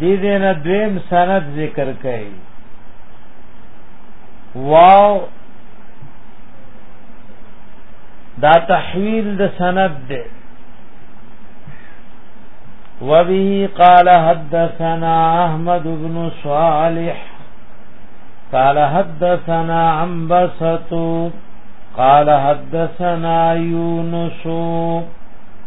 دې دې نه دویم سند ذکر کړي واو دا تحویل د سند ده وبه قال حدثنا احمد بن صالح قال حدثنا عنبسة قال حدثنا يونس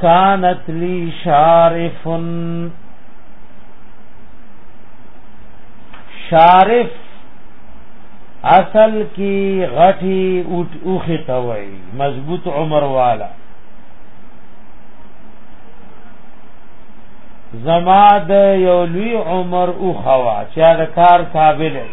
کانت لی شارف شارف اصل کی غټی اوټ اوخه توي مضبوط عمر والا زما د یو لوی عمر او خوا چې د کار قابل دی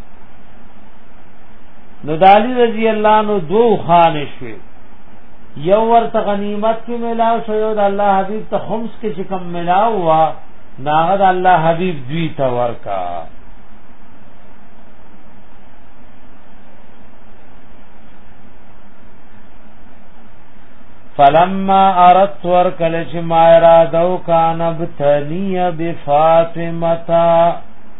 نو دالی رضی الله نو دو خان شوی یو ورته غنیمت کې ملاو شو یو د الله حبیب ته خمس کې چې کم ملاو وا ناغه د الله حبیب دوی ته ورکا فلما اردت ورکل چې ما را دو کان ابتنی بفاطمه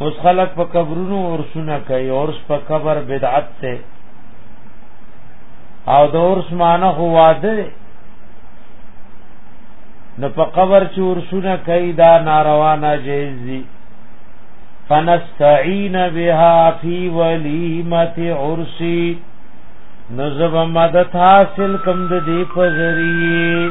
اوس خلق په قبرونو اور سنا کوي اور په قبر بدعت ته او د اور سمانه هو واده نو په قبر چې اور سنا کوي دا ناروا ناجیز دي فنستعين بها في وليمه عرسي نزب مدد حاصل کم د دې په ذریعہ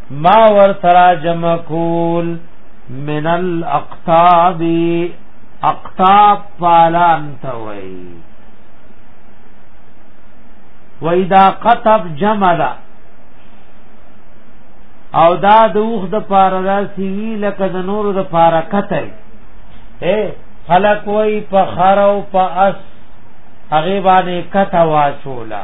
ما ور سرا جمع کول من الاقطاب اقطاب پالان ته وای و اذا قطب جمع دا او دا د اوخ د پاره راسی وی لکه د نور د پاره کته اے خلق وای په خر او په اس هغه باندې کته واچولا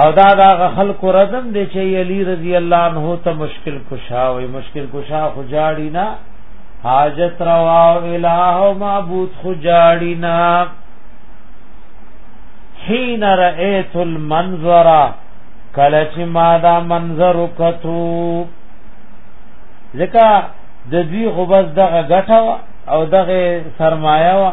او دا دا خلق ردم دی چې علی رضی الله عنه ته مشکل کشا وي مشکل کشا خو جاړی نه حاجت روا او الہ او معبود خو جاړی نه حين رأيت المنظر کله چې ما دا منظر وکتو ځکه د دوی خو بس دغه ګټه او دغه سرمایه وا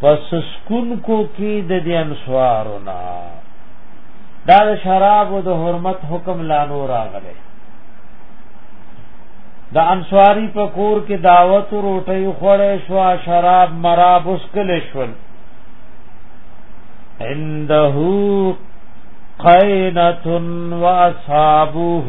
پس سکون کو کی د دې انصارو نا دا شراب او د حرمت حکم لا نور راغله د انصاری په کور کې دعوت روټي خوړې شو شراب مراب اسکل شول عنده قینه و اصحابه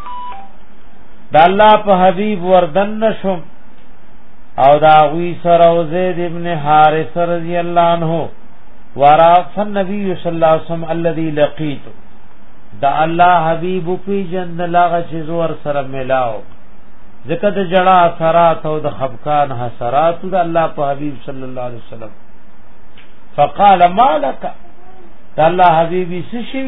د الله په حبيب وردن نشم او دا غوی سره او زید ابن حارث رضی الله عنه ورا فنبی صلی الله علیه وسلم الذي لقيت دا الله حبيب په جند لاغه چې زور سره ملاو ځکه د جړه اثرات او د خفقان حسرات د الله په حبيب صلی الله علیه وسلم فقال مالک دا الله حبيبي سشي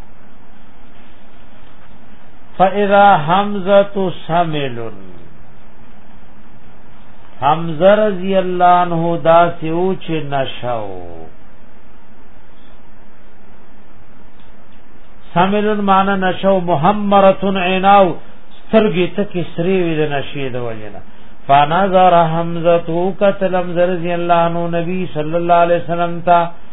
فاذا حمزه سمل حمزه رضی الله عنه دا سیو چې نشاو سمل معنا نشاو محمرتن عیناو سترګې ته کې سری وې د نشې د وجنه فنظر حمزه تو قتل حمزه رضی الله عنه نبی صلی الله علیه وسلم تا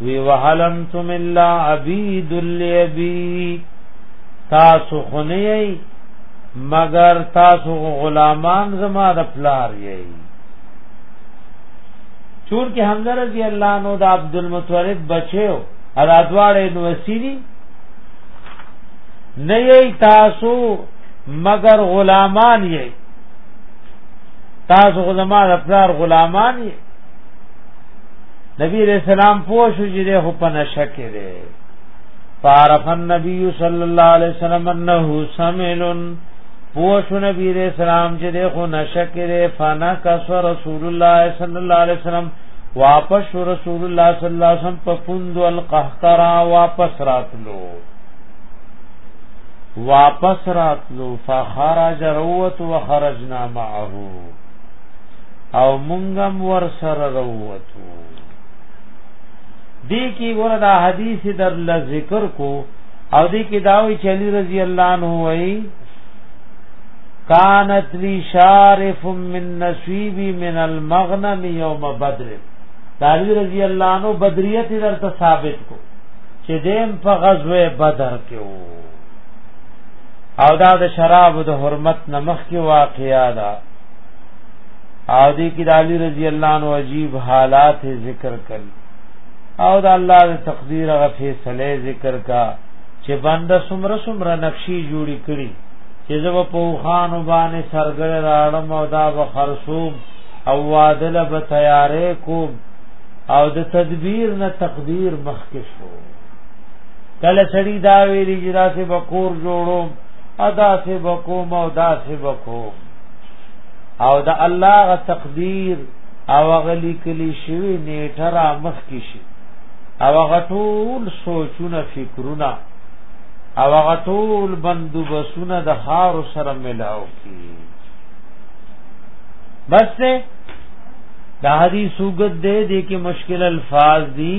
وی وحلمتم الا عبید الیبی تاسو خنیئی مگر تاسو غلامان زما د پلار یی چور کې حمزه رضی الله عنه د عبد المطلب بچو ادا دواړه نو وسیری نه یی تاسو مگر غلامان یی تاسو زما د پلار غلامان یی نبی علیہ السلام پوه شو چې ده په نشه کې ده فعرف النبی صلی الله علیه وسلم انه سمل پوه شو نبی علیہ السلام چې ده خو نشه کې ده فنا کس رسول الله صلی الله علیه وسلم واپس رسول الله صلی الله علیه وسلم په پوند القهقرا واپس راتلو واپس راتلو فخرج روت وخرجنا معه او مونږم ور سره وروتو دی کی ګور دا حدیث در ل ذکر کو او دی کی داوی چې علی رضی الله عنه وای کانت لی شارف من نصیبی من المغنم یوم بدر علی رضی الله عنه بدریت در ته ثابت کو چې دیم په غزوه بدر کې وو او دا د شراب د حرمت نمخ کې واقعیا ده او دې کې د علی رضی الله عنه عجیب حالات ذکر کړي او د الله د تقدیر غ فیصله ذکر کا چې بنده سمره سمره نقشي جوړی کړي چې زو په خان باندې سرګر راړم او دا بخرسوم او وادل به تیارې کوم او د تدبیر نه تقدیر مخکې شو کله سړی دا ویلی چې دا سه بکور جوړو ادا سه بکوم او دا سه بکوم او دا الله غ تقدیر او غلی کلی شوی نیټه را مخ کی شي او غټول سوچونه فکرونه او غټول بندوبسونه د هار سره ملاو کی بس دا حدیث وګد دې دې کې مشکل الفاظ دي